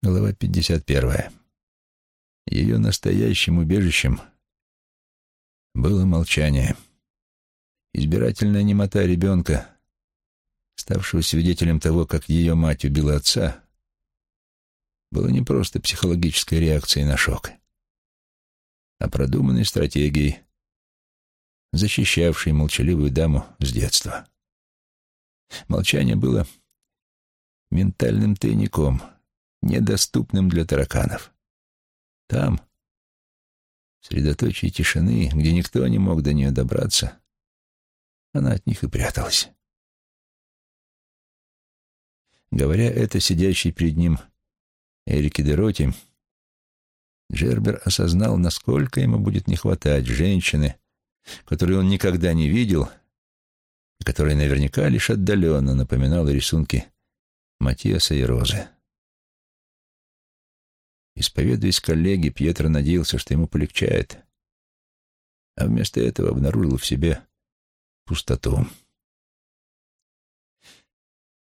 Глава 51. Ее настоящим убежищем было молчание. Избирательная немота ребенка, ставшего свидетелем того, как ее мать убила отца, была не просто психологической реакцией на шок, а продуманной стратегией, защищавшей молчаливую даму с детства. Молчание было ментальным тайником, недоступным для тараканов. Там, в средоточии тишины, где никто не мог до нее добраться, она от них и пряталась. Говоря это, сидящий перед ним Эрике Дероти, Джербер осознал, насколько ему будет не хватать женщины, которую он никогда не видел, которая наверняка лишь отдаленно напоминала рисунки Матиаса и Розы. Исповедуясь коллеге, Пьетро надеялся, что ему полегчает, а вместо этого обнаружил в себе пустоту.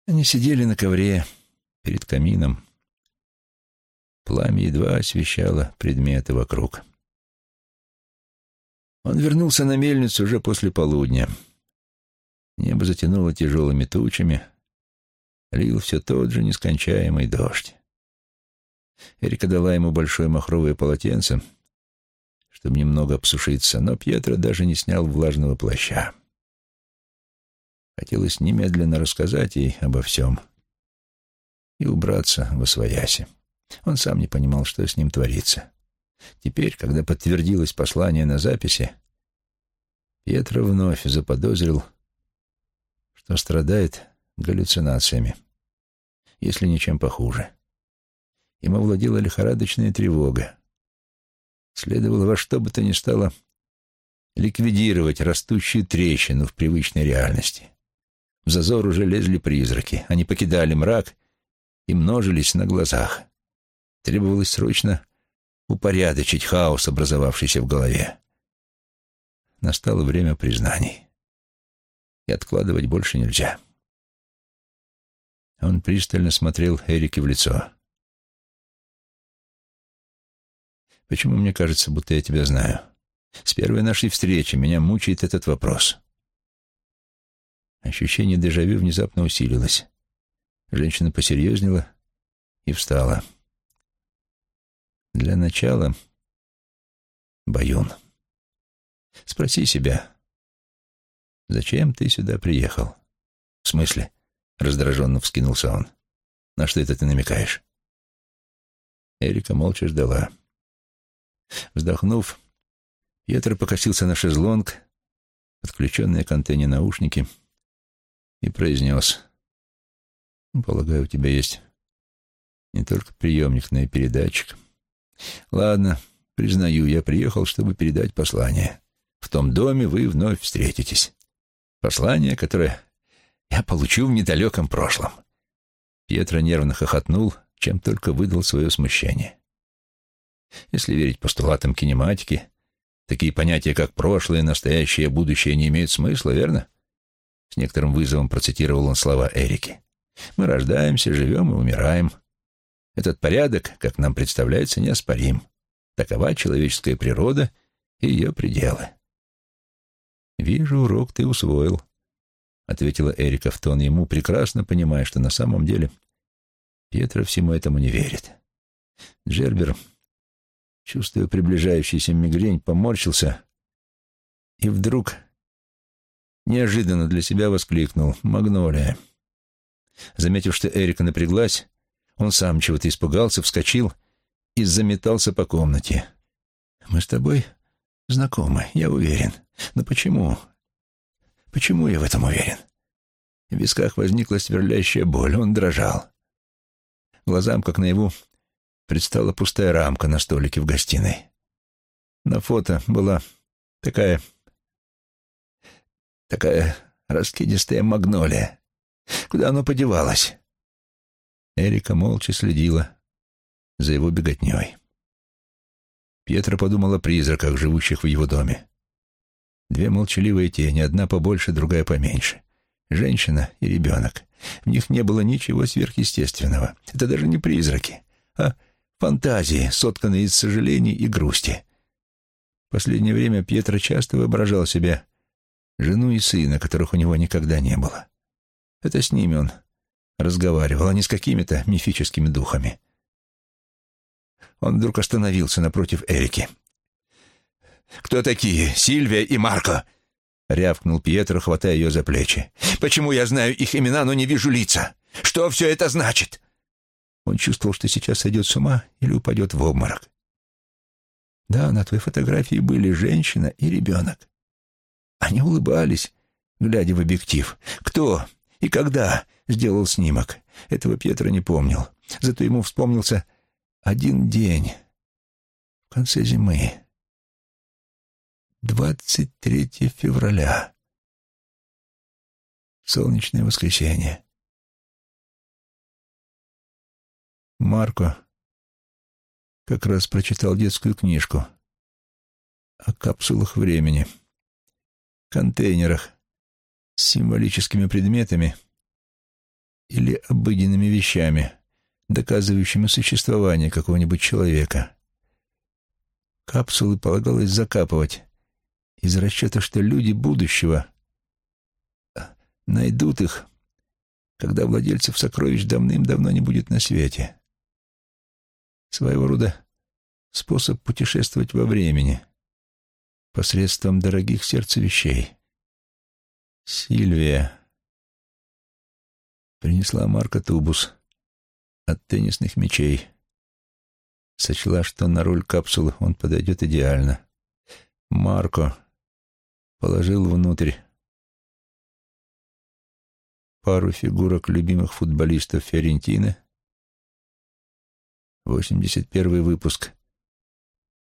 Они сидели на ковре перед камином. Пламя едва освещало предметы вокруг. Он вернулся на мельницу уже после полудня. Небо затянуло тяжелыми тучами, лил все тот же нескончаемый дождь. Эрика дала ему большое махровое полотенце, чтобы немного обсушиться, но Пьетро даже не снял влажного плаща. Хотелось немедленно рассказать ей обо всем и убраться во свояси. Он сам не понимал, что с ним творится. Теперь, когда подтвердилось послание на записи, Пьетро вновь заподозрил, что страдает галлюцинациями, если ничем похуже. Им овладела лихорадочная тревога. Следовало во что бы то ни стало ликвидировать растущую трещину в привычной реальности. В зазор уже лезли призраки. Они покидали мрак и множились на глазах. Требовалось срочно упорядочить хаос, образовавшийся в голове. Настало время признаний. И откладывать больше нельзя. Он пристально смотрел Эрике в лицо. Почему мне кажется, будто я тебя знаю? С первой нашей встречи меня мучает этот вопрос. Ощущение дежавю внезапно усилилось. Женщина посерьезнела и встала. Для начала Баюн. Спроси себя, зачем ты сюда приехал? В смысле? Раздраженно вскинулся он. На что это ты намекаешь? Эрика молча ждала. Вздохнув, Пьетро покосился на шезлонг, подключенные к антенне наушники, и произнес. «Ну, «Полагаю, у тебя есть не только приемник, но и передатчик. Ладно, признаю, я приехал, чтобы передать послание. В том доме вы вновь встретитесь. Послание, которое я получу в недалеком прошлом». Пьетро нервно хохотнул, чем только выдал свое смущение. Если верить постулатам кинематики, такие понятия, как прошлое, настоящее, будущее, не имеют смысла, верно? С некоторым вызовом процитировал он слова Эрики. Мы рождаемся, живем и умираем. Этот порядок, как нам представляется, неоспорим. Такова человеческая природа и ее пределы. «Вижу, урок ты усвоил», — ответила Эрика в тон ему, прекрасно понимая, что на самом деле Петра всему этому не верит. Джербер чувствуя приближающийся мигрень, поморщился и вдруг неожиданно для себя воскликнул «Магнолия». Заметив, что Эрика напряглась, он сам чего-то испугался, вскочил и заметался по комнате. «Мы с тобой знакомы, я уверен. Но почему? Почему я в этом уверен?» В висках возникла сверлящая боль, он дрожал. Глазам, как наяву, предстала пустая рамка на столике в гостиной. На фото была такая... такая раскидистая магнолия. Куда оно подевалось? Эрика молча следила за его беготней. Пьетро подумал о призраках, живущих в его доме. Две молчаливые тени, одна побольше, другая поменьше. Женщина и ребенок. В них не было ничего сверхъестественного. Это даже не призраки а фантазии, сотканные из сожалений и грусти. В последнее время Пьетро часто воображал себе жену и сына, которых у него никогда не было. Это с ними он разговаривал, а не с какими-то мифическими духами. Он вдруг остановился напротив Эрики. «Кто такие? Сильвия и Марко?» — рявкнул Пьетро, хватая ее за плечи. «Почему я знаю их имена, но не вижу лица? Что все это значит?» Он чувствовал, что сейчас сойдет с ума или упадет в обморок. «Да, на твоей фотографии были женщина и ребенок. Они улыбались, глядя в объектив. Кто и когда сделал снимок, этого Пьетро не помнил. Зато ему вспомнился один день в конце зимы. 23 февраля. Солнечное воскресенье. Марко как раз прочитал детскую книжку о капсулах времени, контейнерах с символическими предметами или обыденными вещами, доказывающими существование какого-нибудь человека. Капсулы полагалось закапывать из расчета, что люди будущего найдут их, когда владельцев сокровищ давным-давно не будет на свете. Своего рода способ путешествовать во времени посредством дорогих сердцу вещей. Сильвия принесла Марка тубус от теннисных мячей. Сочла, что на роль капсулы он подойдет идеально. Марко положил внутрь пару фигурок любимых футболистов Ферентины, 81 выпуск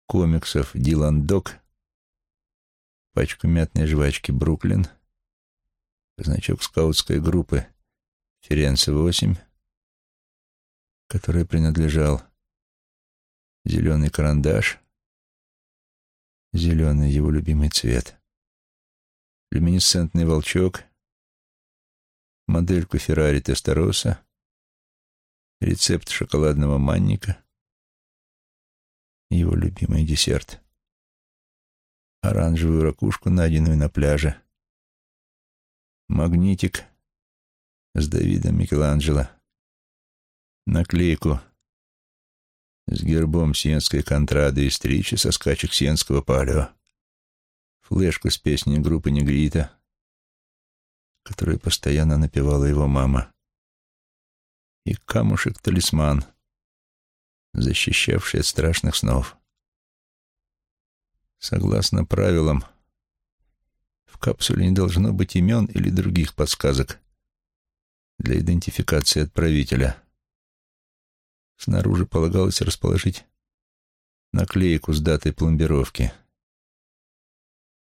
комиксов «Дилан Док», пачку мятной жвачки «Бруклин», значок скаутской группы «Ференце-8», который принадлежал зеленый карандаш, зеленый его любимый цвет, люминесцентный волчок, модельку Феррари Тестороса, рецепт шоколадного манника, его любимый десерт, оранжевую ракушку, найденную на пляже, магнитик с Давидом Микеланджело, наклейку с гербом сиенской контрады и стричи со скачек сиенского палео, флешку с песней группы Негрита, которую постоянно напевала его мама, и камушек-талисман, защищавший от страшных снов. Согласно правилам, в капсуле не должно быть имен или других подсказок для идентификации отправителя. Снаружи полагалось расположить наклейку с датой пломбировки.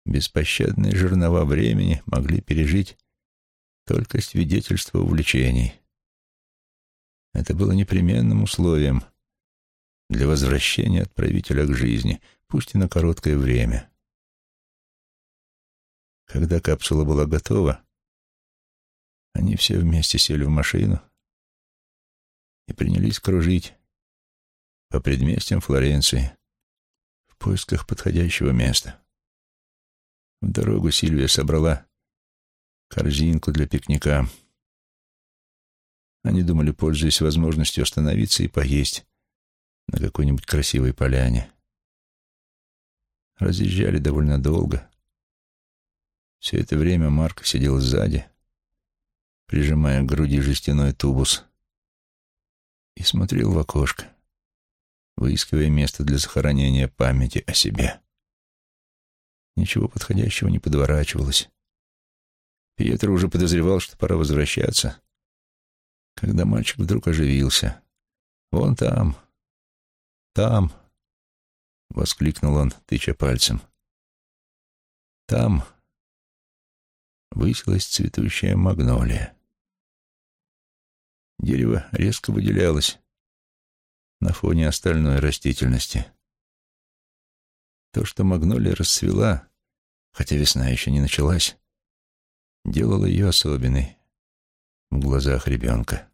Беспощадные жернова времени могли пережить только свидетельство увлечений. Это было непременным условием для возвращения отправителя к жизни, пусть и на короткое время. Когда капсула была готова, они все вместе сели в машину и принялись кружить по предместьям Флоренции в поисках подходящего места. В дорогу Сильвия собрала корзинку для пикника. Они думали, пользуясь возможностью остановиться и поесть на какой-нибудь красивой поляне. Разъезжали довольно долго. Все это время Марк сидел сзади, прижимая к груди жестяной тубус, и смотрел в окошко, выискивая место для захоронения памяти о себе. Ничего подходящего не подворачивалось. Пьетро уже подозревал, что пора возвращаться, когда мальчик вдруг оживился. «Вон там, там!» — воскликнул он, тыча пальцем. «Там высилась цветущая магнолия. Дерево резко выделялось на фоне остальной растительности. То, что магнолия расцвела, хотя весна еще не началась, делало ее особенной в глазах ребенка.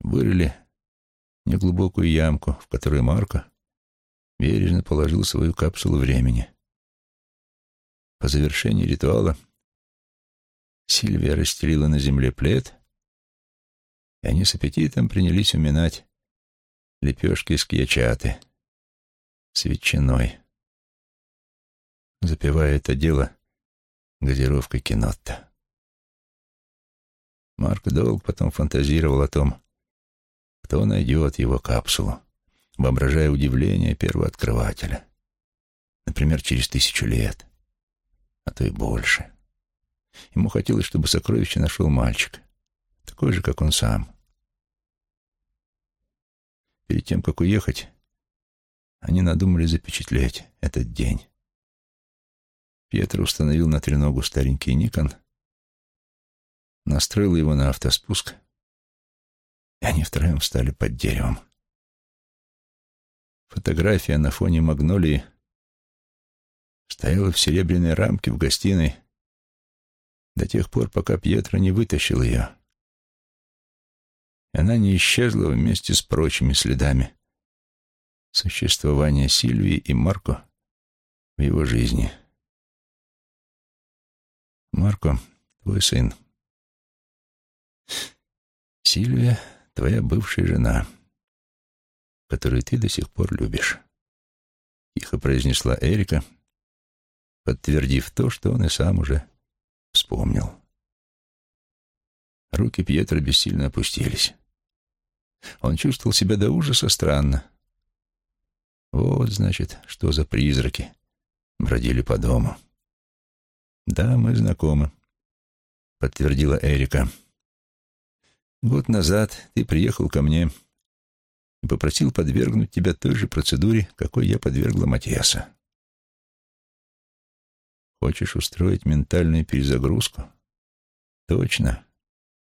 вырыли неглубокую ямку, в которую Марко бережно положил свою капсулу времени. По завершении ритуала Сильвия расстелила на земле плед, и они с аппетитом принялись уминать лепешки из кьячаты с ветчиной, запивая это дело газировкой кинотта. Марк долго потом фантазировал о том, кто найдет его капсулу, воображая удивление первооткрывателя. Например, через тысячу лет, а то и больше. Ему хотелось, чтобы сокровище нашел мальчик, такой же, как он сам. Перед тем, как уехать, они надумали запечатлеть этот день. Пьетро установил на треногу старенький Никон, настроил его на автоспуск, и они втроем встали под деревом. Фотография на фоне магнолии стояла в серебряной рамке в гостиной до тех пор, пока Пьетро не вытащил ее. И она не исчезла вместе с прочими следами существования Сильвии и Марко в его жизни. Марко, твой сын. Сильвия, твоя бывшая жена, которую ты до сих пор любишь. Тихо произнесла Эрика, подтвердив то, что он и сам уже вспомнил. Руки Пьетро бессильно опустились. Он чувствовал себя до ужаса странно. Вот, значит, что за призраки бродили по дому. «Да, мы знакомы», — подтвердила Эрика. «Год назад ты приехал ко мне и попросил подвергнуть тебя той же процедуре, какой я подвергла Матиаса. Хочешь устроить ментальную перезагрузку? Точно.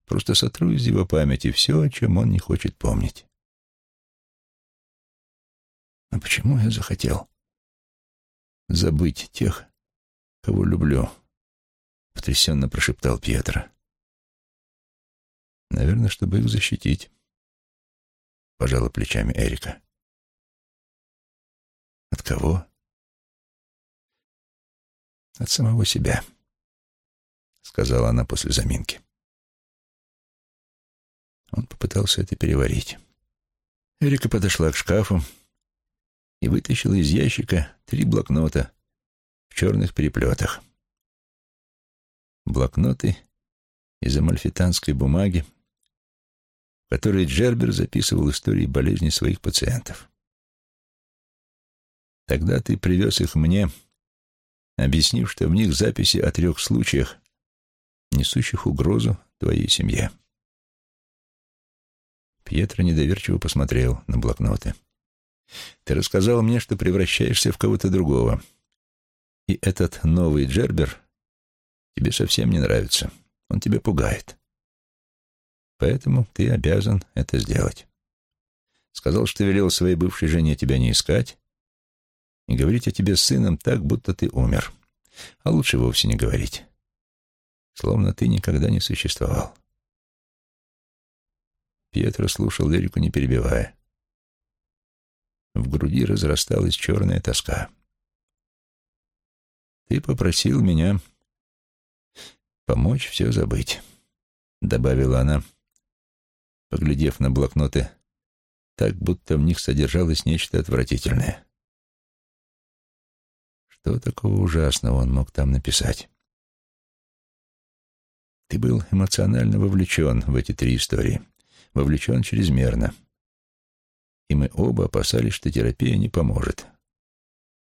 Просто сотру из его памяти все, о чем он не хочет помнить. А почему я захотел забыть тех, кого люблю? Потрясенно прошептал Пьетро. Наверное, чтобы их защитить. Пожала плечами Эрика. От кого? От самого себя, сказала она после заминки. Он попытался это переварить. Эрика подошла к шкафу, и вытащил из ящика три блокнота в черных переплетах. Блокноты из амальфитанской бумаги, в которые Джербер записывал истории болезни своих пациентов. Тогда ты привез их мне, объяснив, что в них записи о трех случаях, несущих угрозу твоей семье. Пьетро недоверчиво посмотрел на блокноты. — ты рассказал мне, что превращаешься в кого-то другого. И этот новый Джербер тебе совсем не нравится. Он тебя пугает. Поэтому ты обязан это сделать. Сказал, что велел своей бывшей жене тебя не искать и говорить о тебе с сыном так, будто ты умер. А лучше вовсе не говорить. Словно ты никогда не существовал. Пьетро слушал лирику, не перебивая. В груди разрасталась черная тоска. «Ты попросил меня помочь все забыть», — добавила она, поглядев на блокноты так, будто в них содержалось нечто отвратительное. Что такого ужасного он мог там написать? Ты был эмоционально вовлечен в эти три истории, вовлечен чрезмерно и мы оба опасались, что терапия не поможет.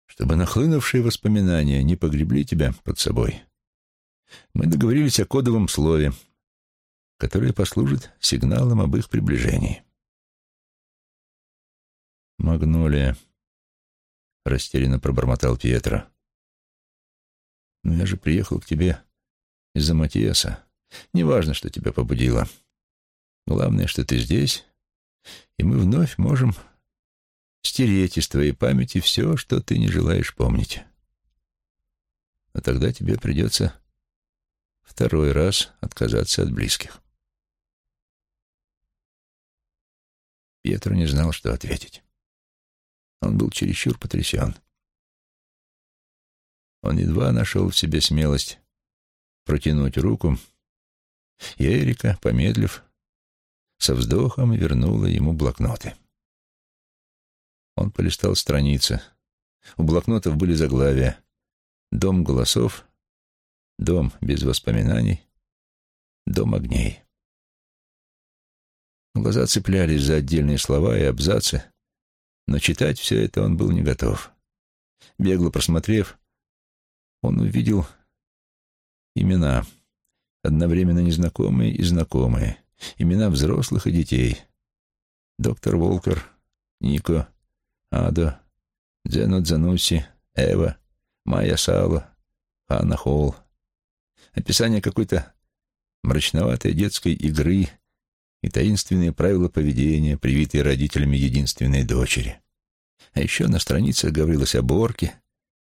Чтобы нахлынувшие воспоминания не погребли тебя под собой, мы договорились о кодовом слове, которое послужит сигналом об их приближении. «Магнолия», — растерянно пробормотал Пьетро. «Но я же приехал к тебе из-за Матиаса. Неважно, что тебя побудило. Главное, что ты здесь и мы вновь можем стереть из твоей памяти все, что ты не желаешь помнить. Но тогда тебе придется второй раз отказаться от близких. Пьетро не знал, что ответить. Он был чересчур потрясен. Он едва нашел в себе смелость протянуть руку, и Эрика, помедлив, со вздохом вернула ему блокноты. Он полистал страницы. У блокнотов были заглавия «Дом голосов», «Дом без воспоминаний», «Дом огней». Глаза цеплялись за отдельные слова и абзацы, но читать все это он был не готов. Бегло просмотрев, он увидел имена, одновременно незнакомые и знакомые, имена взрослых и детей. Доктор Волкер, Нико, Адо, Дзено Дзануси, Эва, Майя Сало, Анна Холл. Описание какой-то мрачноватой детской игры и таинственные правила поведения, привитые родителями единственной дочери. А еще на страницах говорилось о Борке,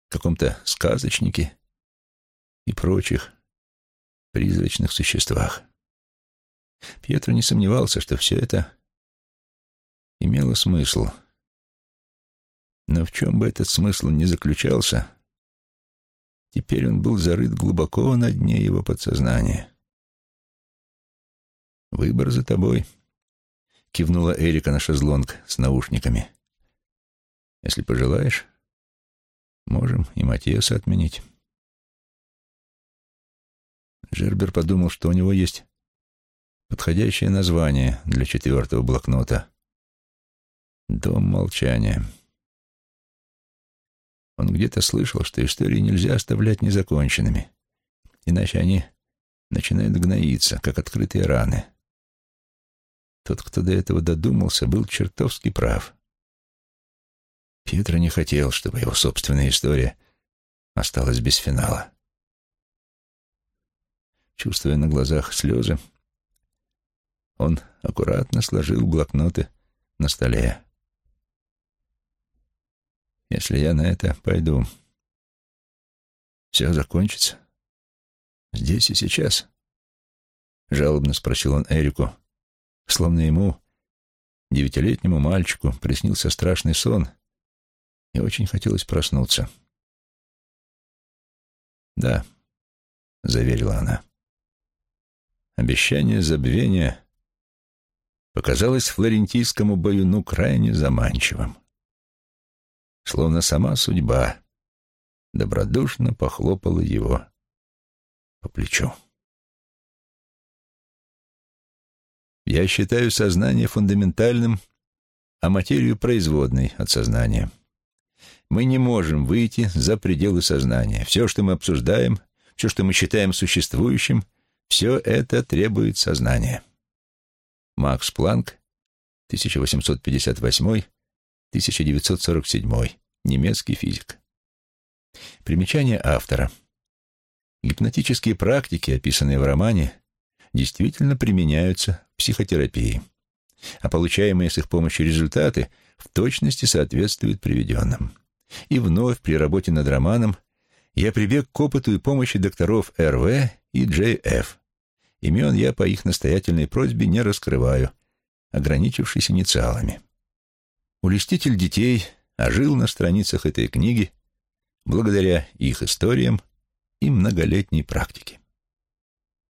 каком-то сказочнике и прочих призрачных существах. Пьетро не сомневался, что все это имело смысл. Но в чем бы этот смысл ни заключался, теперь он был зарыт глубоко на дне его подсознания. «Выбор за тобой», — кивнула Эрика на шезлонг с наушниками. «Если пожелаешь, можем и Матиаса отменить». Джербер подумал, что у него есть подходящее название для четвертого блокнота. «Дом молчания». Он где-то слышал, что истории нельзя оставлять незаконченными, иначе они начинают гноиться, как открытые раны. Тот, кто до этого додумался, был чертовски прав. Пьетро не хотел, чтобы его собственная история осталась без финала. Чувствуя на глазах слезы, он аккуратно сложил блокноты на столе. «Если я на это пойду, все закончится здесь и сейчас?» — жалобно спросил он Эрику, словно ему, девятилетнему мальчику, приснился страшный сон, и очень хотелось проснуться. «Да», — заверила она. Обещание забвения показалось флорентийскому баюну крайне заманчивым. Словно сама судьба добродушно похлопала его по плечу. Я считаю сознание фундаментальным, а материю производной от сознания. Мы не можем выйти за пределы сознания. Все, что мы обсуждаем, все, что мы считаем существующим, все это требует сознания. Макс Планк, 1858-1947, немецкий физик. Примечание автора. Гипнотические практики, описанные в романе, действительно применяются психотерапии, а получаемые с их помощью результаты в точности соответствуют приведенным. И вновь при работе над романом я прибег к опыту и помощи докторов РВ и Джей.Ф. Имен я по их настоятельной просьбе не раскрываю, ограничившись инициалами. Улеститель детей ожил на страницах этой книги благодаря их историям и многолетней практике.